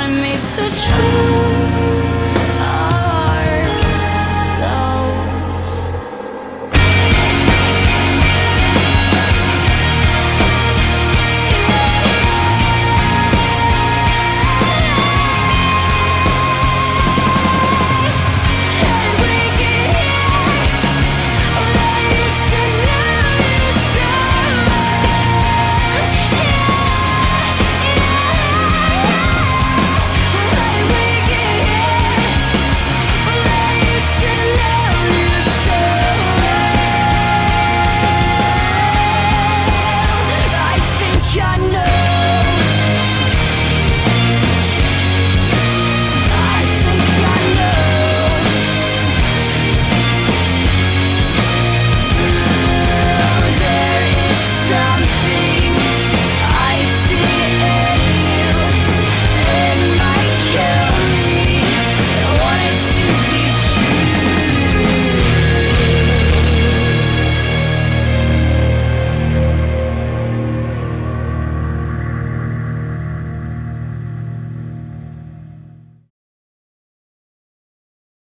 I made such a trust.